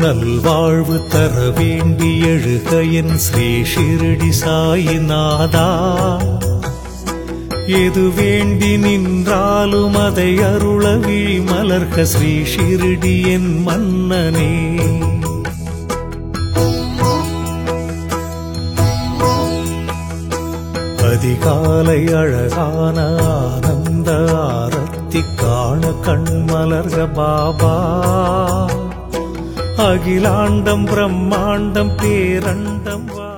நல்வாழ்வு தர வேண்டி எழுக என் ஸ்ரீ ஷிரடி சாயிநாதா எது வேண்டி நின்றாலும் அதை அருளவி மலர்க ஸ்ரீ ஷிரடி என் மன்னனே. அதிகாலை அழகான ஆனந்த ஆரத்தி காண கண்மலர்க பாபா. அகிலாண்டம் பிரம்மாண்டம் பேரண்டம் வா-